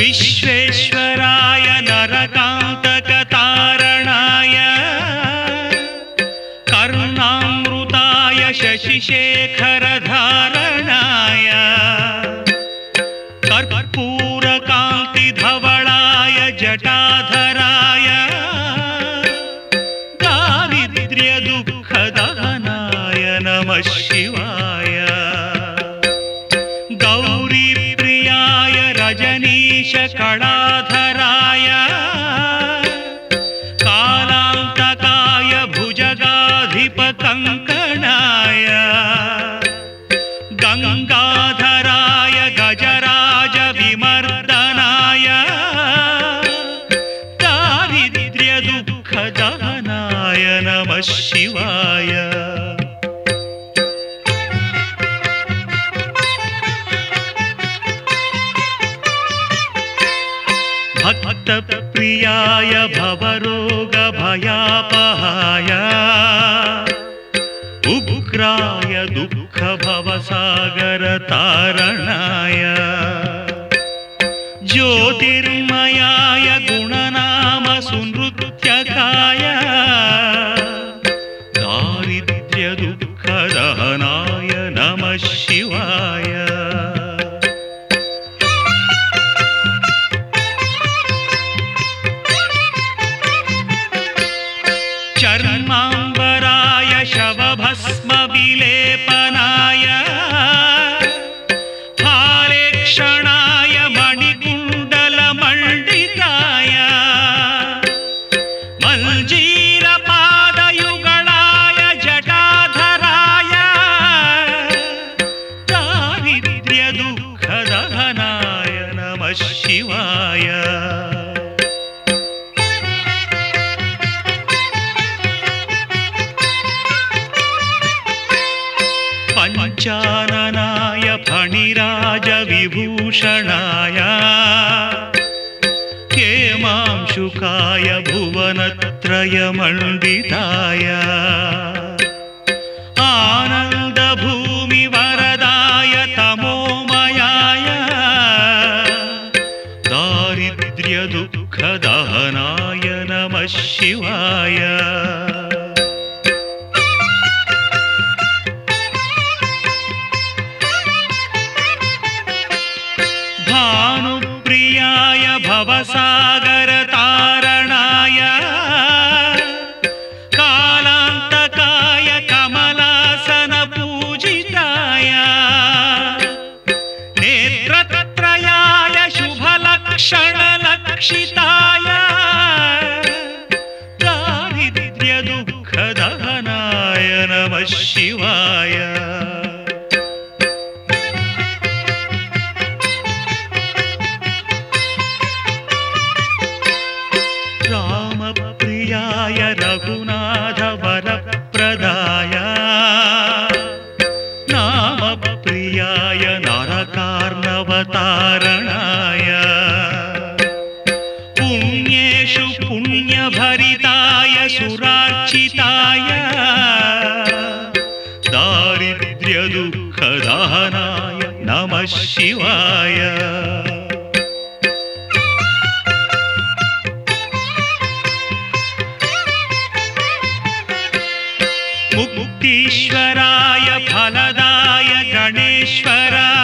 विश्वेश्वराय नरकान्तकतारणाय कर्णामृताय शशिशेखरधारणाय कर्पूरकान्तिधवलाय जटाधराय दारिद्र्यदुःखदहनाय नमः शिवाय शिवाय। भक्तप्रियाय भवरोगभयापहाय। उग्राय दुःखभवसागरतारणाय। ज्योतिर्मयाय गुणनामसुनृत्यकाय शिवाय पञ्चाननाय फणिराजविभूषणाय। हेमांशुकाय भुवनत्रयमण्डिताय। आनन्दभूमिवरदाय तमोमयाय। दारिद्र्यदुःखदहनाय नमः शिवाय भवसागरतारणाय कालान्तकाय कमलासनपूजिताय नेत्रत्रयाय शुभलक्षणलक्षिताय दारिद्र्यदुःखदहनाय नमः दारिद्र्यदुःखदहनाय नमः शिवाय मुक्तीश्वराय फलदाय गणेश्वराय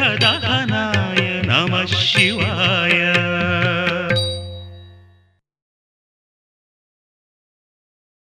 दानाय नमः शिवाय